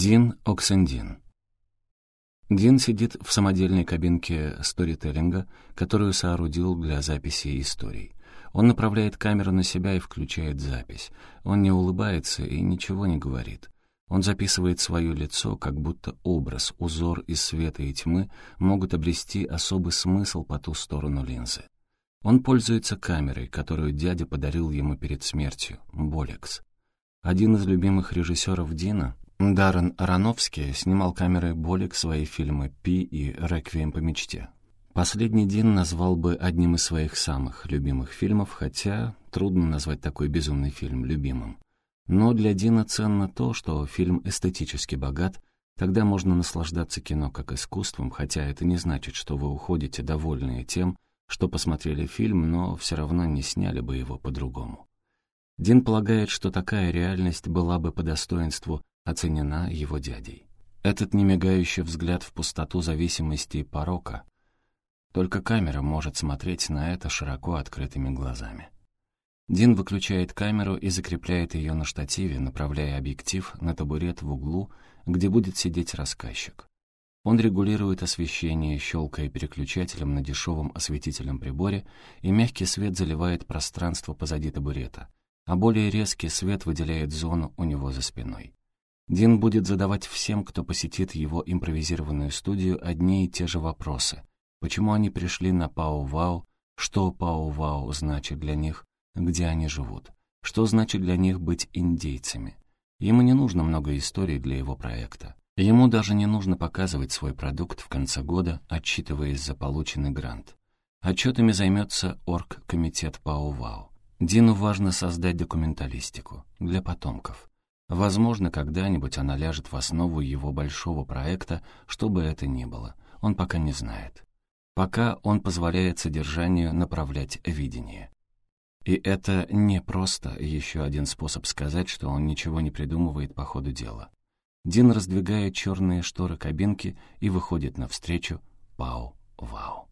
Дин Оксендин. Дин сидит в самодельной кабинке сторителлинга, которую соорудил для записи историй. Он направляет камеру на себя и включает запись. Он не улыбается и ничего не говорит. Он записывает свое лицо, как будто образ, узор из света и тьмы могут обрести особый смысл по ту сторону линзы. Он пользуется камерой, которую дядя подарил ему перед смертью, Болекс. Один из любимых режиссеров Дина, Даррен Аронофский, снимал камерой Болик свои фильмы «Пи» и «Реквием по мечте». Последний Дин назвал бы одним из своих самых любимых фильмов, хотя трудно назвать такой безумный фильм любимым. Но для Дина ценно то, что фильм эстетически богат, тогда можно наслаждаться кино как искусством, хотя это не значит, что вы уходите довольные тем, что посмотрели фильм, но все равно не сняли бы его по-другому. Дин полагает, что такая реальность была бы по достоинству оценена его дядей. Этот немигающий взгляд в пустоту зависимости и порока. Только камера может смотреть на это широко открытыми глазами. Дин выключает камеру и закрепляет ее на штативе, направляя объектив на табурет в углу, где будет сидеть рассказчик. Он регулирует освещение, щелкая переключателем на дешевом осветительном приборе, и мягкий свет заливает пространство позади табурета, а более резкий свет выделяет зону у него за спиной. Дин будет задавать всем, кто посетит его импровизированную студию, одни и те же вопросы. Почему они пришли на Пау-Вау, что Пау-Вау значит для них, где они живут, что значит для них быть индейцами. Ему не нужно много историй для его проекта. Ему даже не нужно показывать свой продукт в конце года, отчитываясь за полученный грант. Отчетами займется оргкомитет Пау-Вау. Дину важно создать документалистику для потомков. Возможно, когда-нибудь она ляжет в основу его большого проекта, что бы это ни было. Он пока не знает. Пока он позволяет содержанию направлять видение. И это не просто еще один способ сказать, что он ничего не придумывает по ходу дела. Дин раздвигает черные шторы кабинки и выходит навстречу Пау-Вау.